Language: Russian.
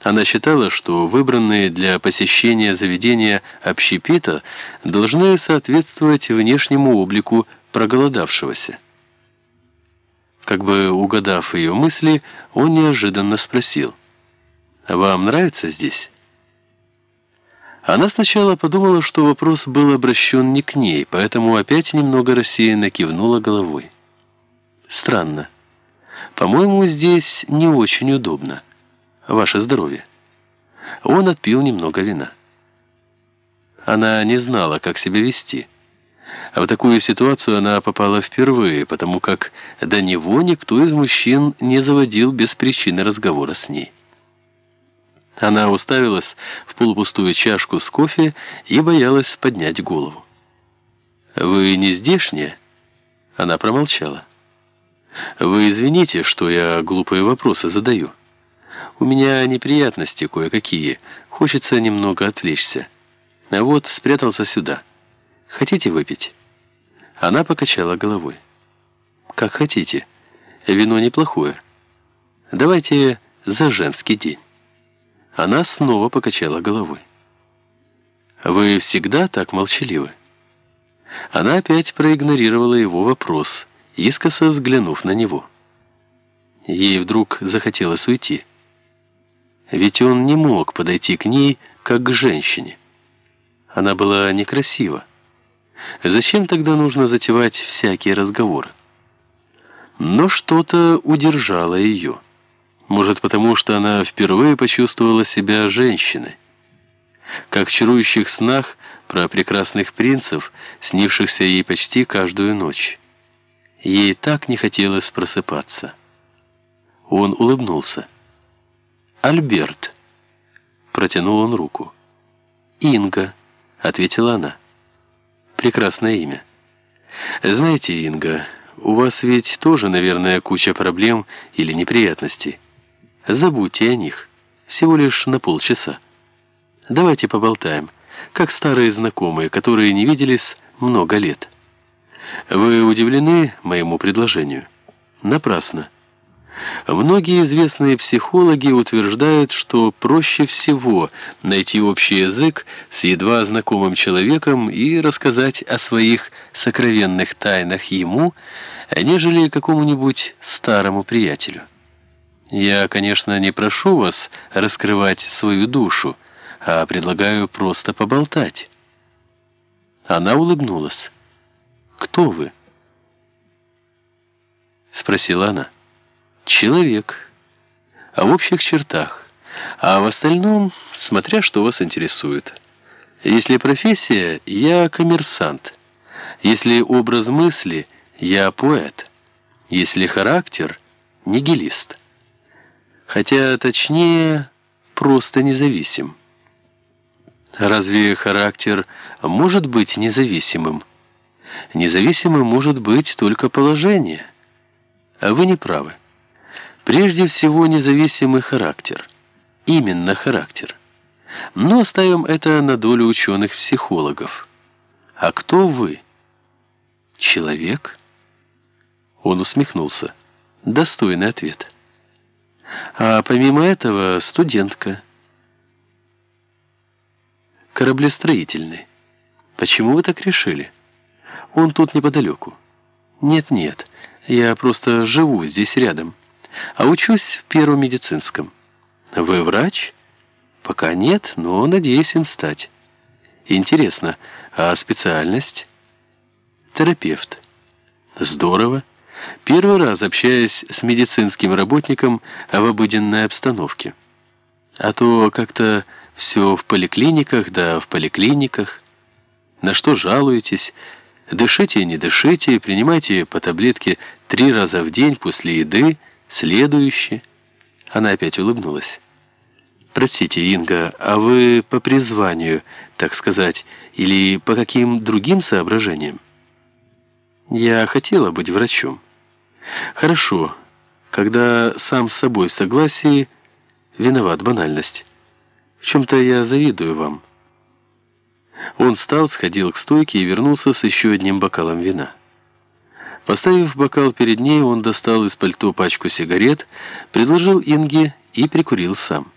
Она считала, что выбранные для посещения заведения общепита должны соответствовать внешнему облику проголодавшегося. Как бы угадав ее мысли, он неожиданно спросил, «Вам нравится здесь?» Она сначала подумала, что вопрос был обращен не к ней, поэтому опять немного рассеянно кивнула головой. «Странно. По-моему, здесь не очень удобно. Ваше здоровье». Он отпил немного вина. Она не знала, как себя вести. А в такую ситуацию она попала впервые, потому как до него никто из мужчин не заводил без причины разговора с ней. Она уставилась в полупустую чашку с кофе и боялась поднять голову. «Вы не здешняя?» Она промолчала. «Вы извините, что я глупые вопросы задаю. У меня неприятности кое-какие. Хочется немного отвлечься. А вот спрятался сюда. Хотите выпить?» Она покачала головой. «Как хотите. Вино неплохое. Давайте за женский день». Она снова покачала головой. «Вы всегда так молчаливы?» Она опять проигнорировала его вопрос, искоса взглянув на него. Ей вдруг захотелось уйти. Ведь он не мог подойти к ней, как к женщине. Она была некрасива. Зачем тогда нужно затевать всякие разговоры? Но что-то удержало ее. Может, потому что она впервые почувствовала себя женщиной. Как в чарующих снах про прекрасных принцев, снившихся ей почти каждую ночь. Ей так не хотелось просыпаться. Он улыбнулся. «Альберт», — протянул он руку. «Инга», — ответила она. «Прекрасное имя». «Знаете, Инга, у вас ведь тоже, наверное, куча проблем или неприятностей». Забудьте о них. Всего лишь на полчаса. Давайте поболтаем, как старые знакомые, которые не виделись много лет. Вы удивлены моему предложению? Напрасно. Многие известные психологи утверждают, что проще всего найти общий язык с едва знакомым человеком и рассказать о своих сокровенных тайнах ему, нежели какому-нибудь старому приятелю. Я, конечно, не прошу вас раскрывать свою душу, а предлагаю просто поболтать. Она улыбнулась. «Кто вы?» Спросила она. «Человек. А в общих чертах. А в остальном, смотря что вас интересует. Если профессия, я коммерсант. Если образ мысли, я поэт. Если характер, нигилист» хотя точнее просто независим. Разве характер может быть независимым? Независимым может быть только положение. А вы не правы. Прежде всего независимый характер. Именно характер. Но оставим это на долю ученых-психологов. А кто вы? Человек? Он усмехнулся. Достойный ответ. А помимо этого студентка. Кораблестроительный. Почему вы так решили? Он тут неподалеку. Нет-нет, я просто живу здесь рядом. А учусь в первом медицинском. Вы врач? Пока нет, но надеюсь им стать. Интересно, а специальность? Терапевт. Здорово. Первый раз общаясь с медицинским работником в обыденной обстановке. А то как-то все в поликлиниках, да в поликлиниках. На что жалуетесь? Дышите не дышите, принимайте по таблетке три раза в день после еды, следующие. Она опять улыбнулась. «Простите, Инга, а вы по призванию, так сказать, или по каким другим соображениям?» «Я хотела быть врачом». Хорошо, когда сам с собой в согласии, виноват банальность. В чем-то я завидую вам. Он встал, сходил к стойке и вернулся с еще одним бокалом вина. Поставив бокал перед ней, он достал из пальто пачку сигарет, предложил Инге и прикурил сам.